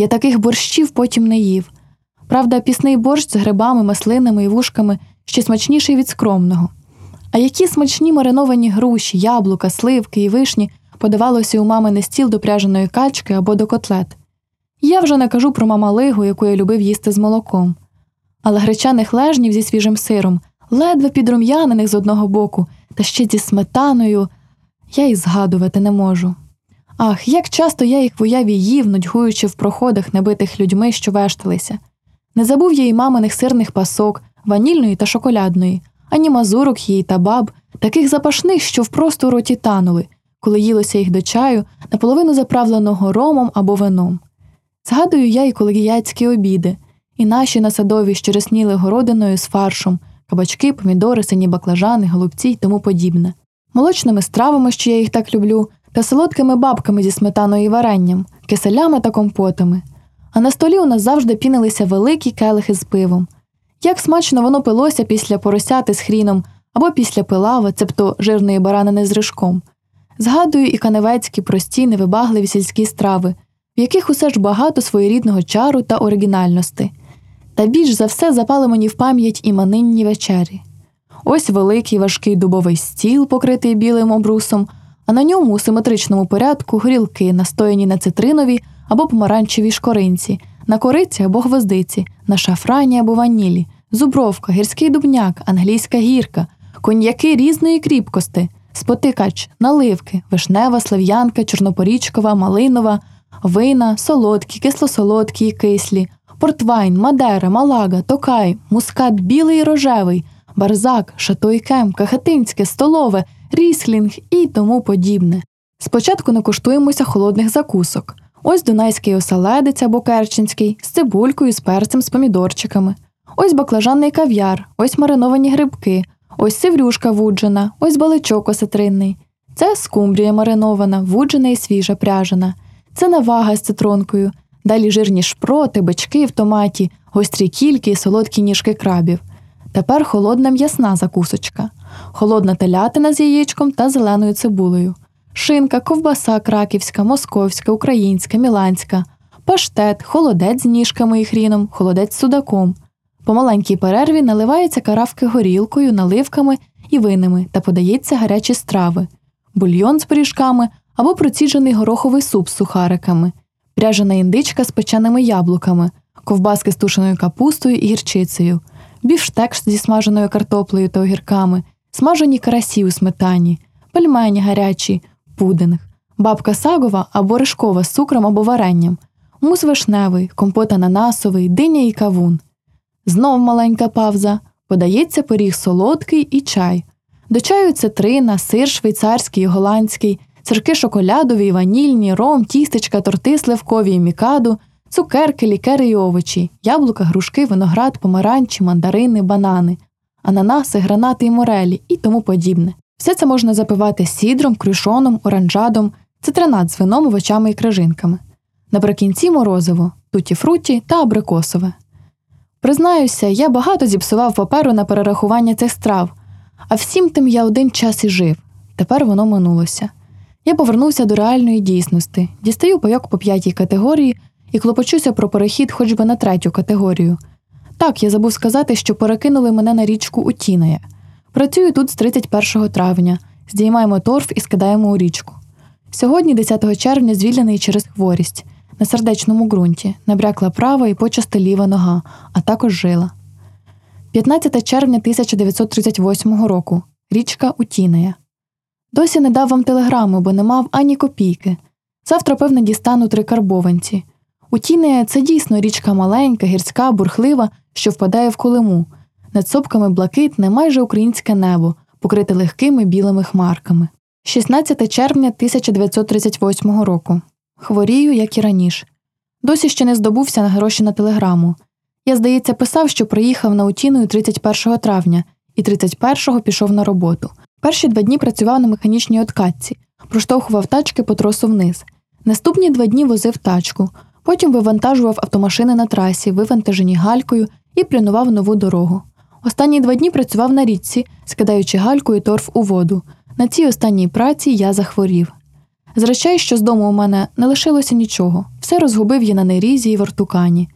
Я таких борщів потім не їв. Правда, пісний борщ з грибами, маслинами і вушками ще смачніший від скромного. А які смачні мариновані груші, яблука, сливки і вишні подавалося у мамини стіл до пряженої качки або до котлет. Я вже не кажу про мамалигу, яку я любив їсти з молоком. Але гречаних лежнів зі свіжим сиром, ледве підрум'янених з одного боку, та ще зі сметаною, я й згадувати не можу. Ах, як часто я їх в уяві їв, нудьгуючи в проходах, небитих людьми, що вешталися. Не забув я й маминих сирних пасок, ванільної та шоколадної, ані мазурок її та баб, таких запашних, що впросту у роті танули, коли їлося їх до чаю, наполовину заправленого ромом або вином. Згадую я й колегіяцькі обіди, і наші насадові, що рясніли городиною з фаршом, кабачки, помідори, сині баклажани, голубці й тому подібне, молочними стравами, що я їх так люблю, та солодкими бабками зі сметаною і варенням, киселями та компотами. А на столі у нас завжди пінилися великі келихи з пивом. Як смачно воно пилося після поросяти з хріном або після пилава, цебто жирної баранини з рижком. Згадую і каневецькі прості, невибагливі сільські страви, в яких усе ж багато своєрідного чару та оригінальності. Та більш за все запали мені в пам'ять і манинні вечері. Ось великий важкий дубовий стіл, покритий білим обрусом, а на ньому у симетричному порядку горілки, настояні на цитринові або помаранчевій шкоринці, на кориці або гвоздиці, на шафрані або ванілі, зубровка, гірський дубняк, англійська гірка, коньяки різної кріпкости, спотикач, наливки, вишнева, слив'янка, чорнопорічкова, малинова, вина, солодкі, кисло-солодкі кислі, портвайн, мадера, малага, токай, мускат білий і рожевий, барзак, шатойкем, кахетинське, столове, ріслінг і тому подібне. Спочатку не куштуємося холодних закусок. Ось дунайський оселедець або керченський з цибулькою, з перцем, з помідорчиками, ось баклажанний кав'яр, ось мариновані грибки, ось сиврюшка вуджена, ось баличок осетринний. Це скумбрія маринована, вуджена і свіжа пряжена. Це навага з цитронкою, далі жирні шпроти, бички в томаті, гострі кільки і солодкі ніжки крабів. Тепер холодна м'ясна закусочка, холодна телятина з яєчком та зеленою цибулею. Шинка, ковбаса краківська, московська, українська, міланська, паштет, холодець з ніжками і хріном, холодець з судаком. По маленькій перерві наливаються каравки горілкою, наливками і винами та подається гарячі страви, бульйон з пиріжками або проціджений гороховий суп з сухариками, пряжена індичка з печеними яблуками, ковбаски з тушеною капустою і гірчицею, бівштекс зі смаженою картоплею та огірками, смажені карасі у сметані, пельмені гарячі, пудинг, бабка сагова або ришкова з цукром або варенням, мус вишневий, компот ананасовий, диня і кавун. Знов маленька павза, подається пиріг солодкий і чай. До чаю цитрина, сир швейцарський, і голландський, сирки шоколядові, і ванільні, ром, тістечка, торти сливкові і мікаду, цукерки, лікери і овочі, яблука, грушки, виноград, помаранчі, мандарини, банани, ананаси, гранати і морелі і тому подібне. Все це можна запивати сідром, крюшоном, оранжадом, цитринат з вином, овочами і крижинками. Наприкінці морозиво, туті фруті та абрикосове. Признаюся, я багато зіпсував паперу на перерахування цих страв, а всім тим я один час і жив. Тепер воно минулося. Я повернувся до реальної дійсності, дістаю пайок по п'ятій категорії і клопочуся про перехід хоч би на третю категорію. Так, я забув сказати, що перекинули мене на річку Утіная – Працюю тут з 31 травня, здіймаємо торф і скидаємо у річку. Сьогодні, 10 червня, звільнений через хворість на сердечному ґрунті, набрякла права і почасти ліва нога, а також жила. 15 червня 1938 року річка Утінея. Досі не дав вам телеграму, бо не мав ані копійки. Завтра, певне, дістану три карбованці. Утінея це дійсно річка маленька, гірська, бурхлива, що впадає в колиму. Над сопками блакитне, майже українське небо, покрите легкими білими хмарками. 16 червня 1938 року. Хворію, як і раніше. Досі ще не здобувся на гроші на телеграму. Я, здається, писав, що приїхав на Утіною 31 травня і 31-го пішов на роботу. Перші два дні працював на механічній откатці, проштовхував тачки по тросу вниз. Наступні два дні возив тачку, потім вивантажував автомашини на трасі, вивантажені галькою і плюнував нову дорогу. Останні два дні працював на річці, скидаючи гальку і торф у воду. На цій останній праці я захворів. Зречай, що з дому у мене не лишилося нічого, все розгубив я на нерізі і вертукані.